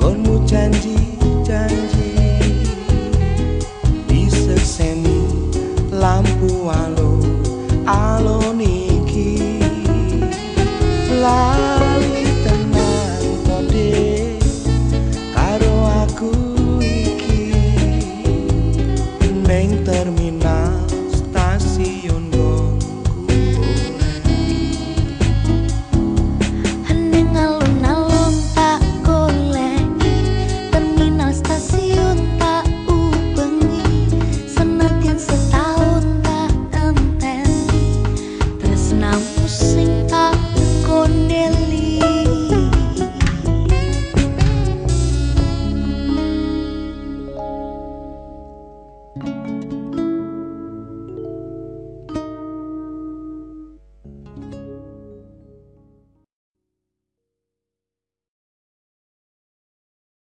gonmu janji janji di seseni lampu alo aloni